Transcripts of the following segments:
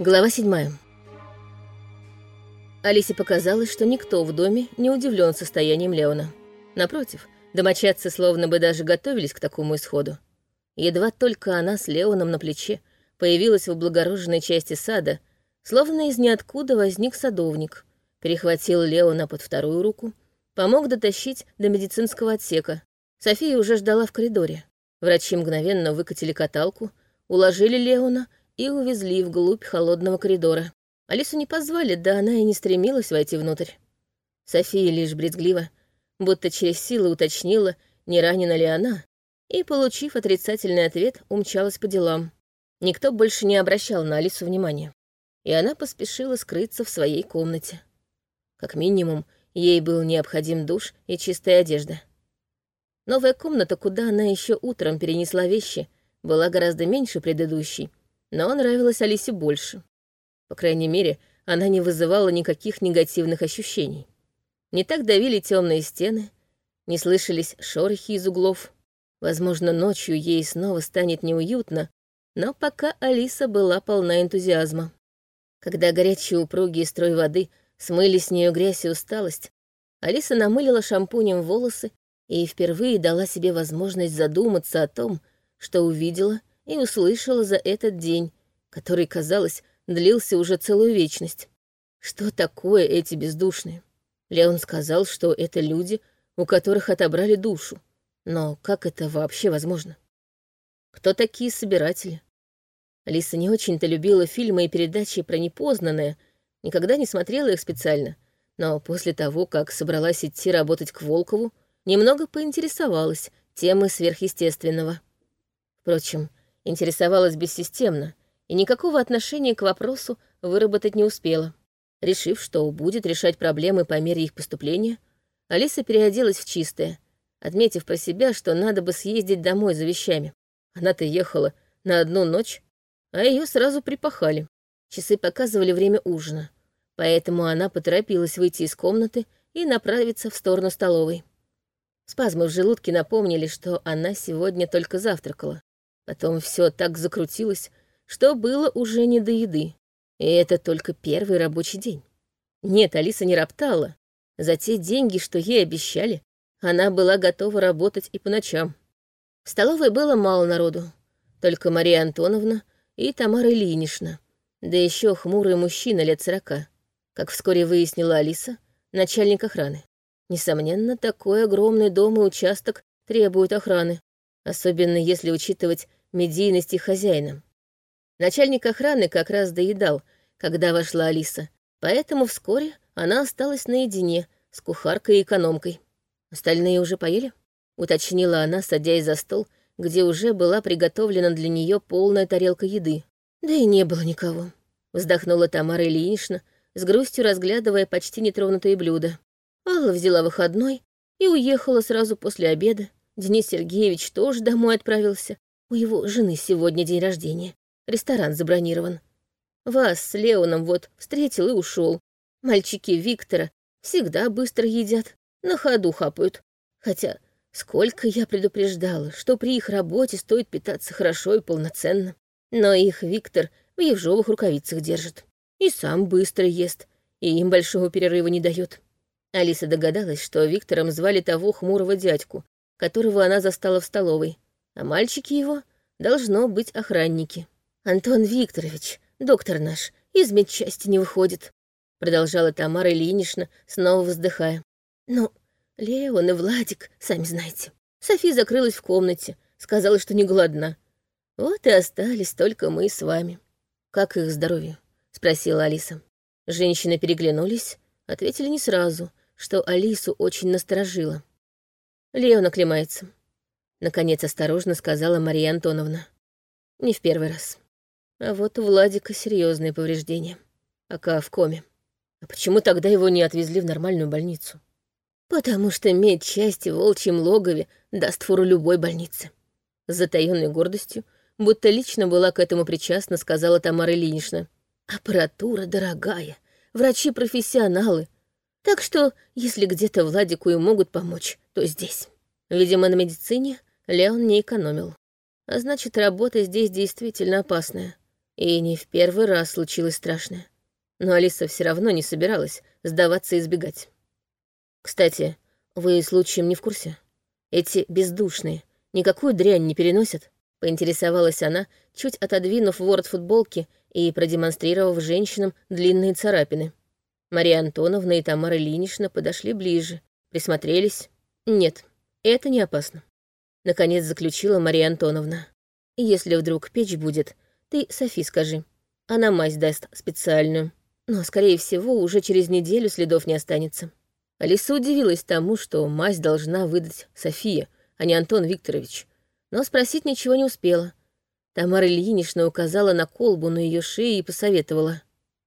Глава седьмая. Алисе показалось, что никто в доме не удивлен состоянием Леона. Напротив, домочадцы словно бы даже готовились к такому исходу. Едва только она с Леоном на плече появилась в облагороженной части сада, словно из ниоткуда возник садовник, перехватил Леона под вторую руку, помог дотащить до медицинского отсека. София уже ждала в коридоре. Врачи мгновенно выкатили каталку, уложили Леона и увезли вглубь холодного коридора. Алису не позвали, да она и не стремилась войти внутрь. София лишь брезгливо, будто через силу уточнила, не ранена ли она, и, получив отрицательный ответ, умчалась по делам. Никто больше не обращал на Алису внимания, и она поспешила скрыться в своей комнате. Как минимум, ей был необходим душ и чистая одежда. Новая комната, куда она еще утром перенесла вещи, была гораздо меньше предыдущей, но нравилась Алисе больше. По крайней мере, она не вызывала никаких негативных ощущений. Не так давили темные стены, не слышались шорохи из углов. Возможно, ночью ей снова станет неуютно, но пока Алиса была полна энтузиазма. Когда горячие упругие строй воды смыли с нее грязь и усталость, Алиса намылила шампунем волосы и впервые дала себе возможность задуматься о том, что увидела и услышала за этот день, который, казалось, длился уже целую вечность. Что такое эти бездушные? Леон сказал, что это люди, у которых отобрали душу. Но как это вообще возможно? Кто такие собиратели? Алиса не очень-то любила фильмы и передачи про непознанное, никогда не смотрела их специально, но после того, как собралась идти работать к Волкову, немного поинтересовалась темой сверхъестественного. Впрочем, интересовалась бессистемно и никакого отношения к вопросу выработать не успела. Решив, что будет решать проблемы по мере их поступления, Алиса переоделась в чистое, отметив про себя, что надо бы съездить домой за вещами. Она-то ехала на одну ночь, а ее сразу припахали. Часы показывали время ужина, поэтому она поторопилась выйти из комнаты и направиться в сторону столовой. Спазмы в желудке напомнили, что она сегодня только завтракала. Потом все так закрутилось, что было уже не до еды. И это только первый рабочий день. Нет, Алиса не роптала. За те деньги, что ей обещали, она была готова работать и по ночам. В столовой было мало народу. Только Мария Антоновна и Тамара Ильинична, да еще хмурый мужчина лет сорока. Как вскоре выяснила Алиса, начальник охраны. Несомненно, такой огромный дом и участок требуют охраны, особенно если учитывать медийность их хозяина. Начальник охраны как раз доедал, когда вошла Алиса, поэтому вскоре она осталась наедине с кухаркой и экономкой. «Остальные уже поели?» — уточнила она, садясь за стол, где уже была приготовлена для нее полная тарелка еды. «Да и не было никого», — вздохнула Тамара Ильинична, с грустью разглядывая почти нетронутые блюда. Алла взяла выходной и уехала сразу после обеда. Денис Сергеевич тоже домой отправился. У его жены сегодня день рождения. Ресторан забронирован. Вас с Леоном вот встретил и ушел. Мальчики Виктора всегда быстро едят, на ходу хапают. Хотя сколько я предупреждала, что при их работе стоит питаться хорошо и полноценно. Но их Виктор в ежовых рукавицах держит. И сам быстро ест, и им большого перерыва не дает. Алиса догадалась, что Виктором звали того хмурого дядьку, которого она застала в столовой, а мальчики его должно быть охранники. «Антон Викторович, доктор наш, из медчасти не выходит», продолжала Тамара Ильинична, снова вздыхая. «Ну, Леон и Владик, сами знаете. Софи закрылась в комнате, сказала, что не голодна. Вот и остались только мы с вами. Как их здоровье?» — спросила Алиса. Женщины переглянулись, ответили не сразу — что Алису очень насторожило. Леон оклемается. Наконец осторожно сказала Мария Антоновна. Не в первый раз. А вот у Владика серьезные повреждения. Пока в коме. А почему тогда его не отвезли в нормальную больницу? Потому что медчасть в волчьем логове даст фору любой больнице. С затаённой гордостью, будто лично была к этому причастна, сказала Тамара Ильинична. Аппаратура дорогая, врачи-профессионалы, так что, если где-то Владику и могут помочь, то здесь. Видимо, на медицине Леон не экономил. А значит, работа здесь действительно опасная. И не в первый раз случилось страшное. Но Алиса все равно не собиралась сдаваться и избегать. Кстати, вы случаем не в курсе? Эти бездушные никакую дрянь не переносят? Поинтересовалась она, чуть отодвинув ворот футболки и продемонстрировав женщинам длинные царапины. Мария Антоновна и Тамара Ильинична подошли ближе, присмотрелись. Нет, это не опасно. Наконец заключила Мария Антоновна. Если вдруг печь будет, ты Софи скажи. Она мазь даст специальную. Но, скорее всего, уже через неделю следов не останется. Алиса удивилась тому, что мазь должна выдать София, а не Антон Викторович. Но спросить ничего не успела. Тамара Ильинична указала на колбу на ее шее и посоветовала.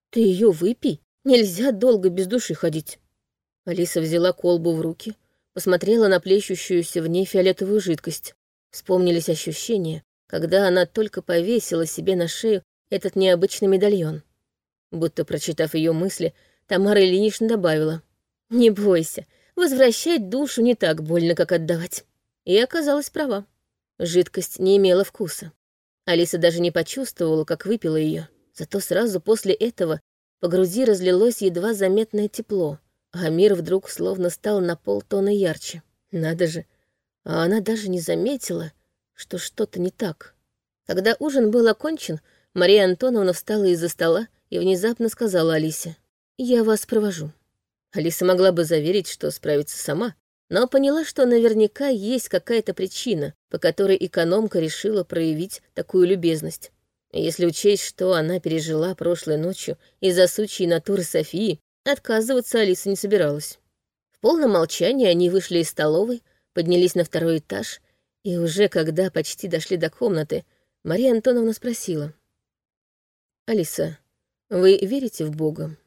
«Ты ее выпей, нельзя долго без души ходить». Алиса взяла колбу в руки, посмотрела на плещущуюся в ней фиолетовую жидкость. Вспомнились ощущения, когда она только повесила себе на шею этот необычный медальон. Будто прочитав ее мысли, Тамара Ильинична добавила. «Не бойся, возвращать душу не так больно, как отдавать». И оказалась права. Жидкость не имела вкуса. Алиса даже не почувствовала, как выпила ее. Зато сразу после этого по груди разлилось едва заметное тепло, а мир вдруг словно стал на полтона ярче. Надо же, а она даже не заметила, что что-то не так. Когда ужин был окончен, Мария Антоновна встала из-за стола и внезапно сказала Алисе, «Я вас провожу». Алиса могла бы заверить, что справится сама, но поняла, что наверняка есть какая-то причина, по которой экономка решила проявить такую любезность. Если учесть, что она пережила прошлой ночью из-за сучьей натуры Софии, отказываться Алиса не собиралась. В полном молчании они вышли из столовой, поднялись на второй этаж, и уже когда почти дошли до комнаты, Мария Антоновна спросила. «Алиса, вы верите в Бога?»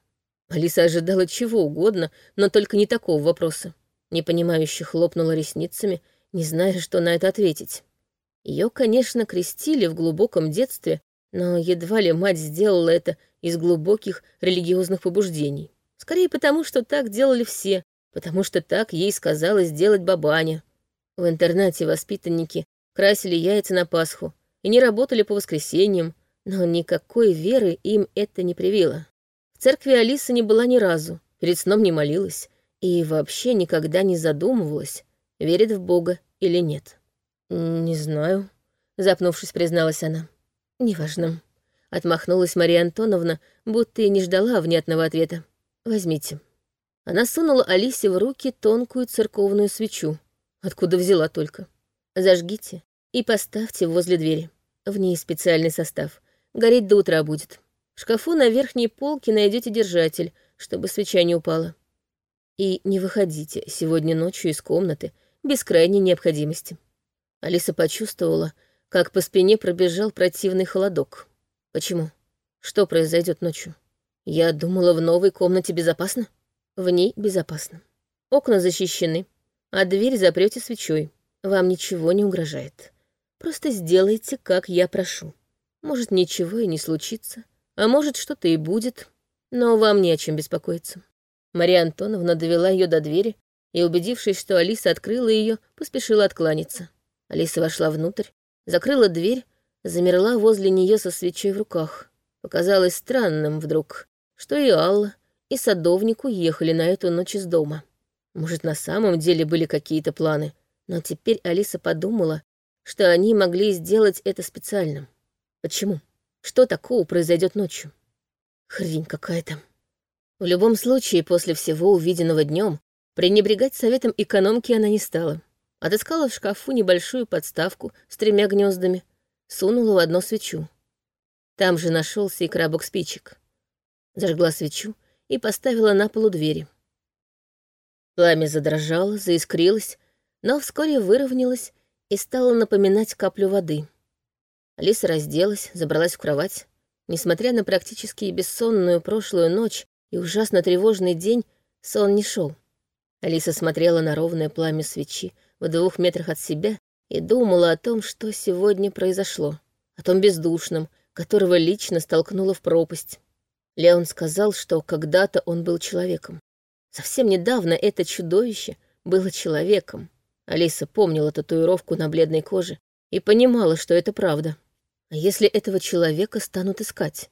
Алиса ожидала чего угодно, но только не такого вопроса. Непонимающе хлопнула ресницами, не зная, что на это ответить. Ее, конечно, крестили в глубоком детстве, но едва ли мать сделала это из глубоких религиозных побуждений. Скорее потому, что так делали все, потому что так ей сказала сделать бабаня. В интернате воспитанники красили яйца на Пасху и не работали по воскресеньям, но никакой веры им это не привило. В церкви Алиса не была ни разу, перед сном не молилась и вообще никогда не задумывалась, верит в Бога или нет. «Не знаю», — запнувшись, призналась она. «Неважно», — отмахнулась Мария Антоновна, будто и не ждала внятного ответа. «Возьмите». Она сунула Алисе в руки тонкую церковную свечу. Откуда взяла только. «Зажгите и поставьте возле двери. В ней специальный состав. Гореть до утра будет. В шкафу на верхней полке найдете держатель, чтобы свеча не упала. И не выходите сегодня ночью из комнаты без крайней необходимости». Алиса почувствовала, как по спине пробежал противный холодок. Почему? Что произойдет ночью? Я думала, в новой комнате безопасно. В ней безопасно. Окна защищены, а дверь запрете свечой. Вам ничего не угрожает. Просто сделайте, как я прошу. Может, ничего и не случится, а может, что-то и будет, но вам не о чем беспокоиться. Мария Антоновна довела ее до двери и, убедившись, что Алиса открыла ее, поспешила откланяться. Алиса вошла внутрь, закрыла дверь, замерла возле нее со свечой в руках. Показалось странным вдруг, что и Алла, и садовник уехали на эту ночь из дома. Может, на самом деле были какие-то планы, но теперь Алиса подумала, что они могли сделать это специально. Почему? Что такого произойдет ночью? Хрень какая-то. В любом случае, после всего увиденного днем, пренебрегать советом экономки она не стала. Отыскала в шкафу небольшую подставку с тремя гнездами, сунула в одно свечу. Там же нашелся и коробок спичек. Зажгла свечу и поставила на полу двери. Пламя задрожало, заискрилось, но вскоре выровнялось и стало напоминать каплю воды. Алиса разделась, забралась в кровать. Несмотря на практически бессонную прошлую ночь и ужасно тревожный день, сон не шел. Алиса смотрела на ровное пламя свечи, в двух метрах от себя и думала о том, что сегодня произошло, о том бездушном, которого лично столкнула в пропасть. Леон сказал, что когда-то он был человеком. Совсем недавно это чудовище было человеком. Алиса помнила татуировку на бледной коже и понимала, что это правда. А если этого человека станут искать?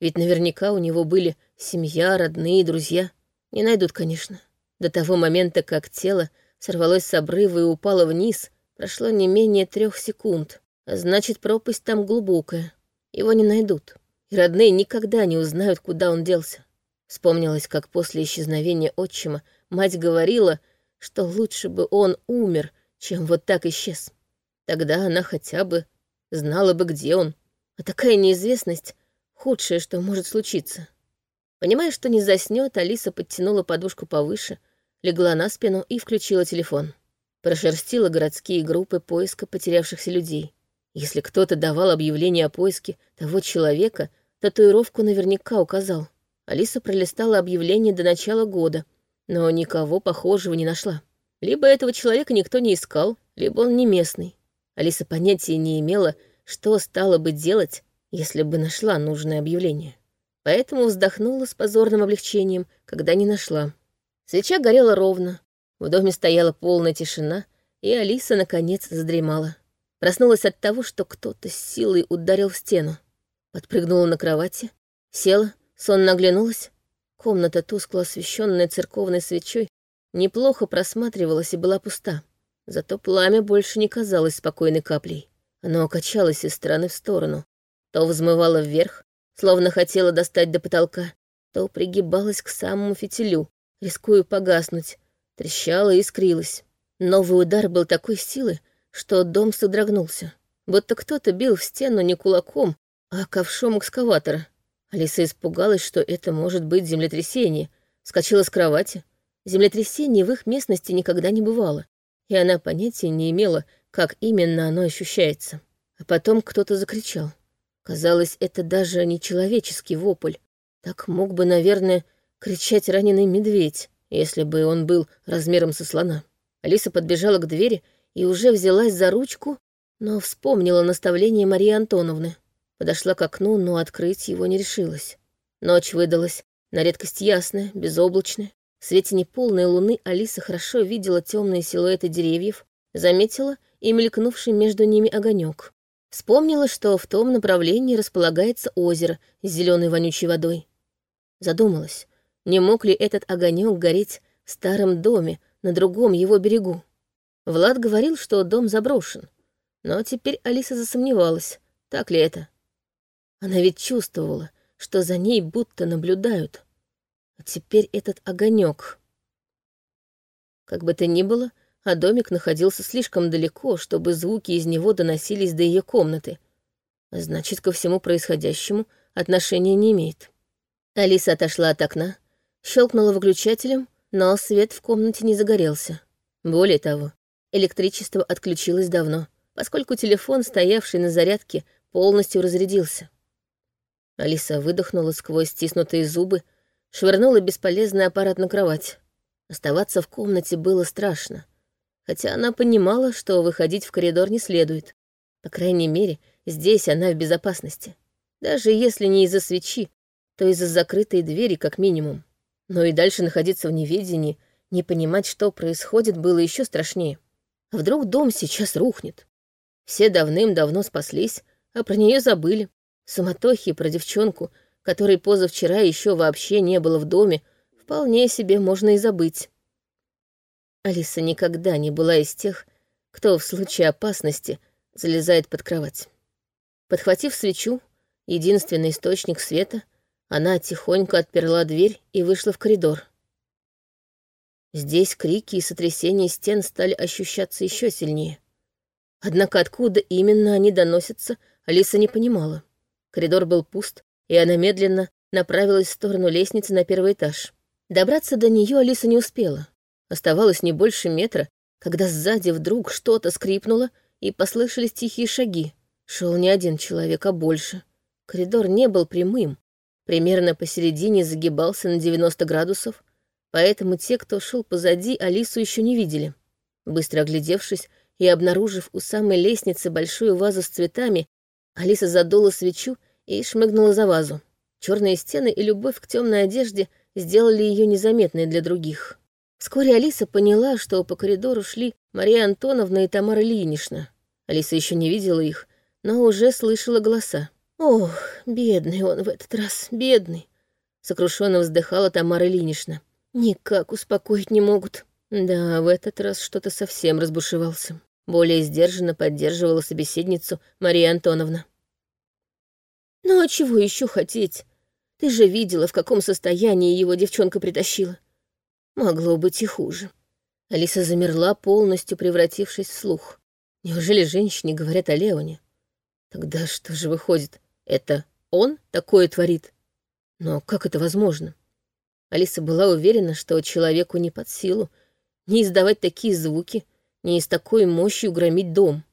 Ведь наверняка у него были семья, родные, друзья. Не найдут, конечно. До того момента, как тело сорвалось с обрыва и упало вниз, прошло не менее трех секунд. А значит, пропасть там глубокая. Его не найдут. И родные никогда не узнают, куда он делся. Вспомнилось, как после исчезновения отчима мать говорила, что лучше бы он умер, чем вот так исчез. Тогда она хотя бы знала бы, где он. А такая неизвестность — худшее, что может случиться. Понимая, что не заснет, Алиса подтянула подушку повыше, легла на спину и включила телефон. Прошерстила городские группы поиска потерявшихся людей. Если кто-то давал объявление о поиске того человека, татуировку наверняка указал. Алиса пролистала объявление до начала года, но никого похожего не нашла. Либо этого человека никто не искал, либо он не местный. Алиса понятия не имела, что стало бы делать, если бы нашла нужное объявление. Поэтому вздохнула с позорным облегчением, когда не нашла. Свеча горела ровно, в доме стояла полная тишина, и Алиса, наконец, задремала. Проснулась от того, что кто-то с силой ударил в стену. Подпрыгнула на кровати, села, сонно оглянулась. Комната, тускло освещенная церковной свечой, неплохо просматривалась и была пуста. Зато пламя больше не казалось спокойной каплей. Оно качалось из стороны в сторону, то взмывало вверх, словно хотело достать до потолка, то пригибалось к самому фитилю, рискуя погаснуть, трещало и искрилось. Новый удар был такой силы, что дом содрогнулся, будто кто-то бил в стену не кулаком, а ковшом экскаватора. Алиса испугалась, что это может быть землетрясение, скочила с кровати. Землетрясений в их местности никогда не бывало и она понятия не имела, как именно оно ощущается. А потом кто-то закричал. Казалось, это даже не человеческий вопль. Так мог бы, наверное, кричать раненый медведь, если бы он был размером со слона. Алиса подбежала к двери и уже взялась за ручку, но вспомнила наставление Марии Антоновны. Подошла к окну, но открыть его не решилась. Ночь выдалась, на редкость ясная, безоблачная. В свете неполной луны Алиса хорошо видела темные силуэты деревьев, заметила и мелькнувший между ними огонек. Вспомнила, что в том направлении располагается озеро с зеленой вонючей водой. Задумалась, не мог ли этот огонек гореть в старом доме на другом его берегу. Влад говорил, что дом заброшен, но теперь Алиса засомневалась, так ли это. Она ведь чувствовала, что за ней будто наблюдают. А теперь этот огонек. Как бы то ни было, а домик находился слишком далеко, чтобы звуки из него доносились до ее комнаты. Значит, ко всему происходящему отношения не имеет. Алиса отошла от окна, щелкнула выключателем, но свет в комнате не загорелся. Более того, электричество отключилось давно, поскольку телефон, стоявший на зарядке, полностью разрядился. Алиса выдохнула сквозь стиснутые зубы, швырнула бесполезный аппарат на кровать. Оставаться в комнате было страшно, хотя она понимала, что выходить в коридор не следует. По крайней мере, здесь она в безопасности. Даже если не из-за свечи, то из-за закрытой двери как минимум. Но и дальше находиться в неведении, не понимать, что происходит, было еще страшнее. А вдруг дом сейчас рухнет? Все давным-давно спаслись, а про нее забыли. Суматохи про девчонку — которой позавчера еще вообще не было в доме, вполне себе можно и забыть. Алиса никогда не была из тех, кто в случае опасности залезает под кровать. Подхватив свечу, единственный источник света, она тихонько отперла дверь и вышла в коридор. Здесь крики и сотрясения стен стали ощущаться еще сильнее. Однако откуда именно они доносятся, Алиса не понимала. Коридор был пуст, и она медленно направилась в сторону лестницы на первый этаж. Добраться до нее Алиса не успела. Оставалось не больше метра, когда сзади вдруг что-то скрипнуло, и послышались тихие шаги. Шел не один человек, а больше. Коридор не был прямым. Примерно посередине загибался на 90 градусов, поэтому те, кто шел позади, Алису еще не видели. Быстро оглядевшись и обнаружив у самой лестницы большую вазу с цветами, Алиса задула свечу и шмыгнула за вазу. Черные стены и любовь к темной одежде сделали ее незаметной для других. Вскоре Алиса поняла, что по коридору шли Мария Антоновна и Тамара Ильинична. Алиса еще не видела их, но уже слышала голоса. «Ох, бедный он в этот раз, бедный!» Сокрушенно вздыхала Тамара Ильинична. «Никак успокоить не могут». Да, в этот раз что-то совсем разбушевался. Более сдержанно поддерживала собеседницу Мария Антоновна. «Ну а чего еще хотеть? Ты же видела, в каком состоянии его девчонка притащила. Могло быть и хуже». Алиса замерла, полностью превратившись в слух. Неужели женщине говорят о Леоне? Тогда что же выходит? Это он такое творит? Но как это возможно? Алиса была уверена, что человеку не под силу не издавать такие звуки, не с такой мощью громить дом.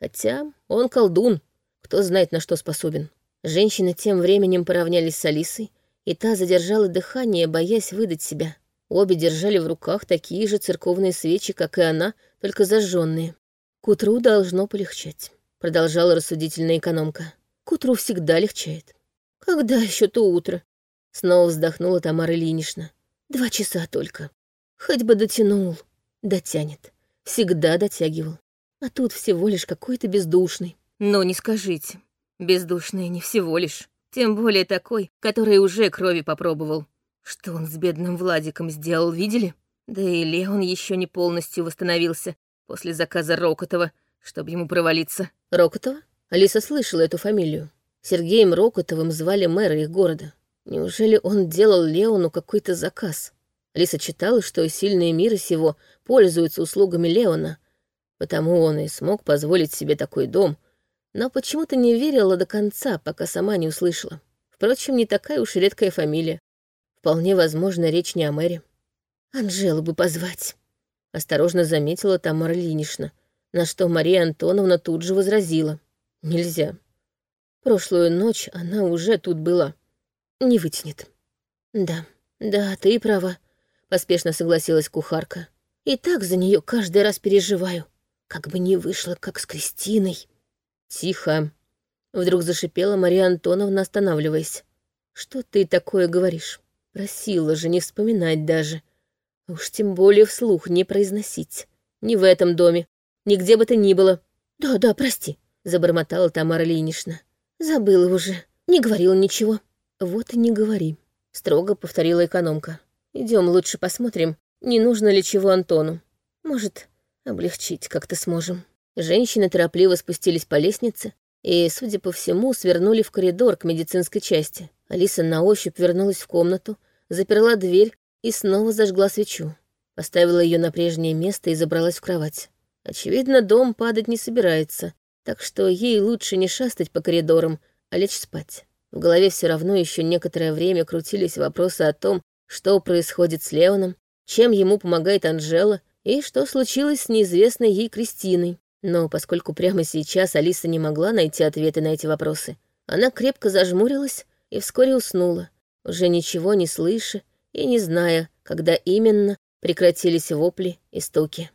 Хотя он колдун, кто знает, на что способен. Женщины тем временем поравнялись с Алисой, и та задержала дыхание, боясь выдать себя. Обе держали в руках такие же церковные свечи, как и она, только зажженные. «К утру должно полегчать», — продолжала рассудительная экономка. «К утру всегда легчает». «Когда еще то утро?» — снова вздохнула Тамара Ильинична. «Два часа только. Хоть бы дотянул. Дотянет. Всегда дотягивал. А тут всего лишь какой-то бездушный». «Но не скажите. Бездушный не всего лишь. Тем более такой, который уже крови попробовал. Что он с бедным Владиком сделал, видели? Да и Леон еще не полностью восстановился после заказа Рокотова, чтобы ему провалиться. Рокотова? Алиса слышала эту фамилию. Сергеем Рокотовым звали мэра их города. Неужели он делал Леону какой-то заказ? Алиса читала, что сильные мира сего пользуются услугами Леона, потому он и смог позволить себе такой дом, но почему-то не верила до конца, пока сама не услышала. Впрочем, не такая уж редкая фамилия. Вполне возможно, речь не о мэре. «Анжелу бы позвать», — осторожно заметила Тамара Ильинична, на что Мария Антоновна тут же возразила. «Нельзя. Прошлую ночь она уже тут была. Не вытянет». «Да, да, ты права», — поспешно согласилась кухарка. «И так за нее каждый раз переживаю. Как бы не вышло, как с Кристиной». «Тихо», — вдруг зашипела Мария Антоновна, останавливаясь. «Что ты такое говоришь?» Просила же не вспоминать даже. Уж тем более вслух не произносить. Ни в этом доме, нигде бы то ни было. «Да-да, прости», — забормотала Тамара Ильинична. «Забыла уже, не говорила ничего». «Вот и не говори», — строго повторила экономка. Идем лучше посмотрим, не нужно ли чего Антону. Может, облегчить как-то сможем». Женщины торопливо спустились по лестнице и, судя по всему, свернули в коридор к медицинской части. Алиса на ощупь вернулась в комнату, заперла дверь и снова зажгла свечу. Поставила ее на прежнее место и забралась в кровать. Очевидно, дом падать не собирается, так что ей лучше не шастать по коридорам, а лечь спать. В голове все равно еще некоторое время крутились вопросы о том, что происходит с Леоном, чем ему помогает Анжела и что случилось с неизвестной ей Кристиной. Но поскольку прямо сейчас Алиса не могла найти ответы на эти вопросы, она крепко зажмурилась и вскоре уснула, уже ничего не слыша и не зная, когда именно прекратились вопли и стуки.